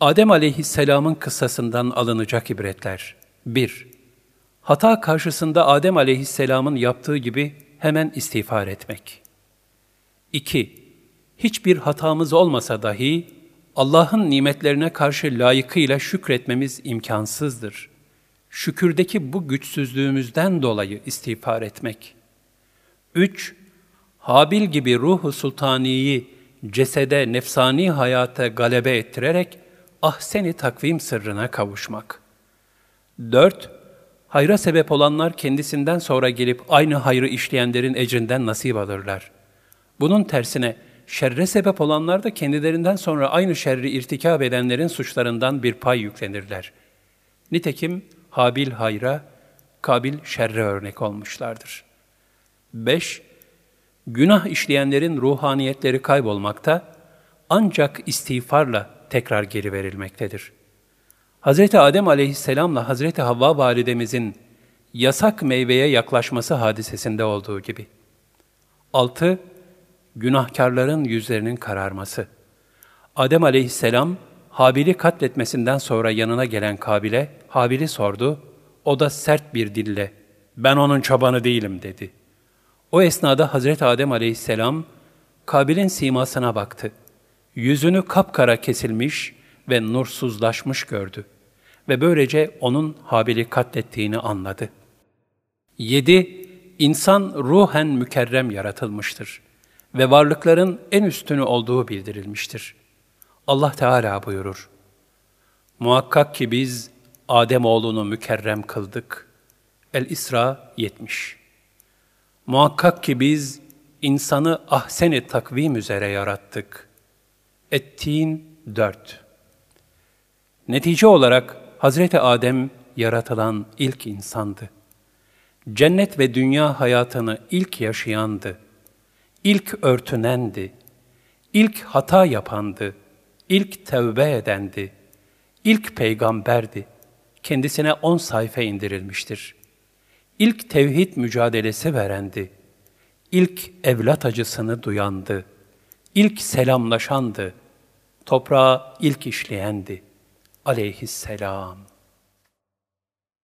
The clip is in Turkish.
Adem aleyhisselamın kıssasından alınacak ibretler. 1. Hata karşısında Adem aleyhisselamın yaptığı gibi hemen istiğfar etmek. 2. Hiçbir hatamız olmasa dahi Allah'ın nimetlerine karşı layıkıyla şükretmemiz imkansızdır. Şükürdeki bu güçsüzlüğümüzden dolayı istiğfar etmek. 3. Habil gibi ruhu sultaniyi cesede, nefsani hayata galebe ettirerek ahseni takvim sırrına kavuşmak. 4. Hayra sebep olanlar kendisinden sonra gelip aynı hayrı işleyenlerin ecrinden nasip alırlar. Bunun tersine şerre sebep olanlar da kendilerinden sonra aynı şerri irtikab edenlerin suçlarından bir pay yüklenirler. Nitekim Habil hayra, Kabil şerre örnek olmuşlardır. 5. Günah işleyenlerin ruhaniyetleri kaybolmakta, ancak istiğfarla tekrar geri verilmektedir. Hz. Adem aleyhisselamla Hz. Havva validemizin yasak meyveye yaklaşması hadisesinde olduğu gibi. 6. Günahkarların yüzlerinin kararması. Adem aleyhisselam, Habil'i katletmesinden sonra yanına gelen Kabil'e, Habil'i sordu, o da sert bir dille, ben onun çobanı değilim dedi. O esnada Hazreti Adem aleyhisselam, Kabil'in simasına baktı. Yüzünü kapkara kesilmiş ve nursuzlaşmış gördü ve böylece onun Habil'i katlettiğini anladı. 7. İnsan ruhen mükerrem yaratılmıştır ve varlıkların en üstünü olduğu bildirilmiştir. Allah Teala buyurur. Muhakkak ki biz Adem oğlunu mükerrem kıldık. El-İsra 70 Muhakkak ki biz insanı ahsen-i takvim üzere yarattık. Ettin 4 Netice olarak Hazreti Adem yaratılan ilk insandı. Cennet ve dünya hayatını ilk yaşayandı. İlk örtünendi. İlk hata yapandı. İlk tevbe edendi. İlk peygamberdi. Kendisine on sayfa indirilmiştir. İlk tevhid mücadelesi verendi. İlk evlat acısını duyandı. İlk selamlaşandı. Toprağa ilk işleyendi. Aleyhisselam.